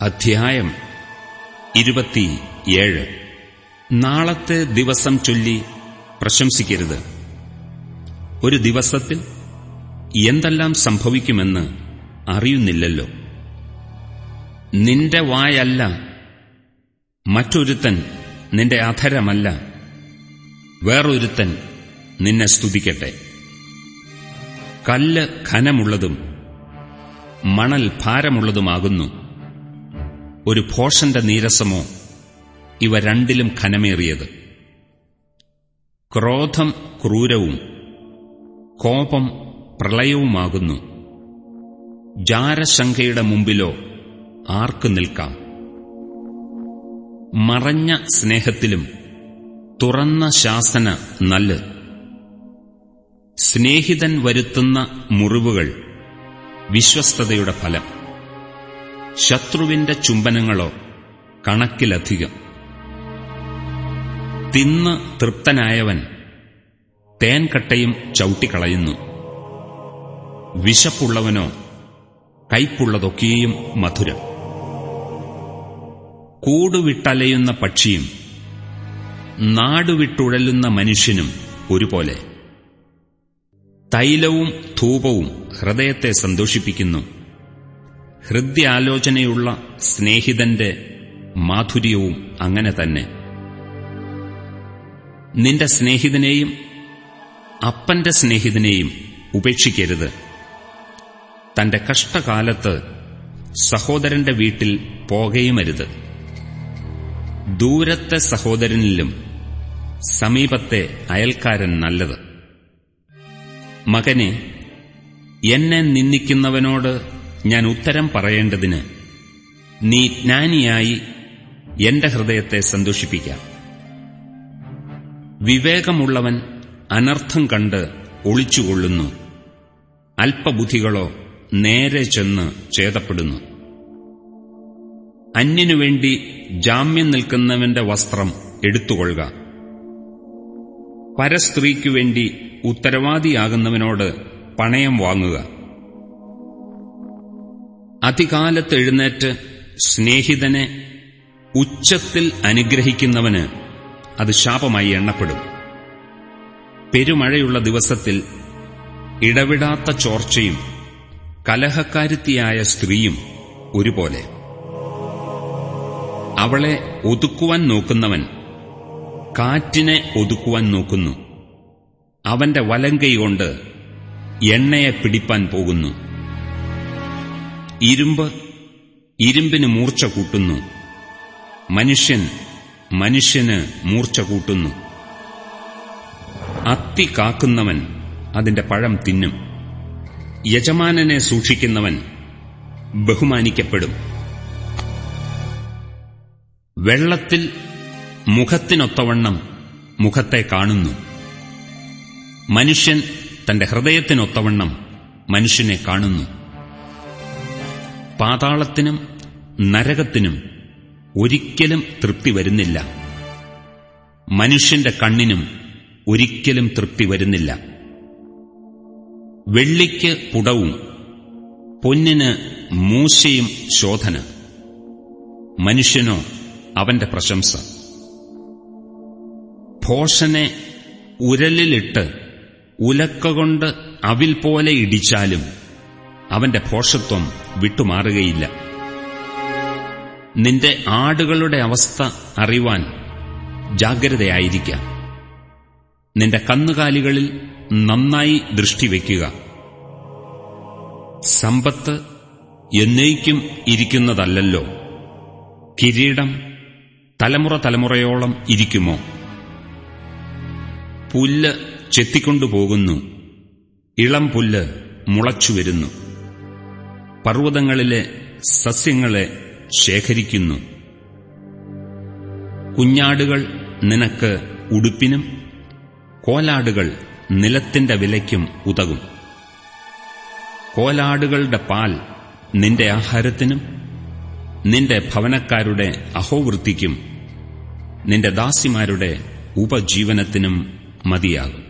അധ്യായം ഇരുപത്തിയേഴ്. നാളത്തെ ദിവസം ചൊല്ലി പ്രശംസിക്കരുത്. ഒരു ദിവസത്തിൽ എന്തെല്ലാം സംഭവിക്കുമെന്ന് അറിയുന്നില്ലല്ലോ. നിന്റെ വായല്ല മറ്റൊരുത്തൻ നിന്റെ അധരമല്ല വേറൊരുത്തൻ നിന്നെ സ്തുതിക്കട്ടെ. കല്ല് ഖനമുള്ളതും മണൽ ഭാരമുള്ളതുമാകുന്നു. ഒരു ഭോഷന്റെ നീരസമോ? ഇവ രണ്ടിലും ഘനമേറിയത്. ക്രോധം ക്രൂരവും കോപം പ്രളയവുമാകുന്നു. ജാരശങ്കയുടെ മുമ്പിലോ ആർക്ക് നിൽക്കാം? മറഞ്ഞ സ്നേഹത്തിലും തുറന്ന ശാസന നല്ല്. സ്നേഹിതൻ വരുത്തുന്ന മുറിവുകൾ വിശ്വസ്തയുടെ ഫലം. ശത്രുവിന്റെ ചുംബനങ്ങളോ കണക്കിലധികം. തിന്ന് തൃപ്തനായവൻ തേൻകട്ടയും ചവിട്ടിക്കളയുന്നു. വിശപ്പുള്ളവനോ കൈപ്പുള്ളതൊക്കെയും മധുരം. കൂടുവിട്ടലയുന്ന പക്ഷിയും നാടുവിട്ടുഴലുന്ന മനുഷ്യനും ഒരുപോലെ. തൈലവും ധൂപവും ഹൃദയത്തെ സന്തോഷിപ്പിക്കുന്നു. ഹൃദ്യാലോചനയുള്ള സ്നേഹിതന്റെ മാധുര്യവും അങ്ങനെ തന്നെ. നിന്റെ സ്നേഹിതനെയും അപ്പന്റെ സ്നേഹിതനെയും ഉപേക്ഷിക്കരുത്. തന്റെ കഷ്ടകാലത്ത് സഹോദരന്റെ വീട്ടിൽ പോകയുമരുത്. ദൂരത്തെ സഹോദരനിലും സമീപത്തെ അയൽക്കാരൻ നല്ലത്. മകനെ എന്നെ നിന്ദിക്കുന്നവനോട് ഞാൻ ഉത്തരം പറയേണ്ടതിന് നീ ജ്ഞാനിയായി എന്റെ ഹൃദയത്തെ സന്തോഷിപ്പിക്കാം. വിവേകമുള്ളവൻ അനർത്ഥം കണ്ട് ഒളിച്ചുകൊള്ളുന്നു. അല്പബുദ്ധികളോ നേരെ ചെന്ന് ചേതപ്പെടുന്നു അന്യനുവേണ്ടി ജാമ്യം നിൽക്കുന്നവന്റെ വസ്ത്രം എടുത്തുകൊള്ളുക. പരസ്ത്രീക്കുവേണ്ടി ഉത്തരവാദിയാകുന്നവനോട് പണയം വാങ്ങുക. അധികാലത്ത് എഴുന്നേറ്റ് സ്നേഹിതനെ ഉച്ചത്തിൽ അനുഗ്രഹിക്കുന്നവന് അത് ശാപമായി എണ്ണപ്പെടും. പെരുമഴയുള്ള ദിവസത്തിൽ ഇടവിടാത്ത ചോർച്ചയും കലഹക്കാരുത്തിയായ സ്ത്രീയും ഒരുപോലെ. അവളെ ഒതുക്കുവാൻ നോക്കുന്നവൻ കാറ്റിനെ ഒതുക്കുവാൻ നോക്കുന്നു. അവന്റെ വലങ്കൈ കൊണ്ട് എണ്ണയെ പിടിപ്പാൻ പോകുന്നു. ഇരുമ്പ് ഇരുമ്പിന് മൂർച്ച കൂട്ടുന്നു. മനുഷ്യൻ മനുഷ്യന് മൂർച്ച കൂട്ടുന്നു. അത്തി കാക്കുന്നവൻ അതിന്റെ പഴം തിന്നും. യജമാനനെ സൂക്ഷിക്കുന്നവൻ ബഹുമാനിക്കപ്പെടും. വെള്ളത്തിൽ മുഖത്തിനൊത്തവണ്ണം മുഖത്തെ കാണുന്നു. മനുഷ്യൻ തന്റെ ഹൃദയത്തിനൊത്തവണ്ണം മനുഷ്യനെ കാണുന്നു. പാതാളത്തിനും നരകത്തിനും ഒരിക്കലും തൃപ്തി വരുന്നില്ല. മനുഷ്യന്റെ കണ്ണിനും ഒരിക്കലും തൃപ്തി വരുന്നില്ല. വെള്ളിക്ക് പുടവും പൊന്നിന് മൂശയും ശോധന. മനുഷ്യനോ അവന്റെ പ്രശംസ. ഭോഷനെ ഉരലിലിട്ട് ഉലക്കൊണ്ട് അവിൽ പോലെ ഇടിച്ചാലും അവന്റെ ഭോഷത്വം വിട്ടുമാറുകയില്ല. നിന്റെ ആടുകളുടെ അവസ്ഥ അറിവാൻ ജാഗ്രതയായിരിക്കാം. നിന്റെ കന്നുകാലികളിൽ നന്നായി ദൃഷ്ടിവെക്കുക സമ്പത്ത് എന്നേക്കും ഇരിക്കുന്നതല്ലല്ലോ. കിരീടം തലമുറ തലമുറയോളം ഇരിക്കുമോ? പുല്ല് ചെത്തിക്കൊണ്ടുപോകുന്നു. ഇളം പുല്ല് മുളച്ചുവരുന്നു. പർവതങ്ങളിലെ സസ്യങ്ങളെ ശേഖരിക്കുന്നു. കുഞ്ഞാടുകൾ നിനക്ക് ഉടുപ്പിനും കോലാടുകൾ നിലത്തിന്റെ വിലയ്ക്കും ഉതകും. കോലാടുകളുടെ പാൽ നിന്റെ ആഹാരത്തിനും നിന്റെ ഭവനക്കാരുടെ അഹോവൃത്തിക്കും നിന്റെ ദാസിമാരുടെ ഉപജീവനത്തിനും മതിയാകും.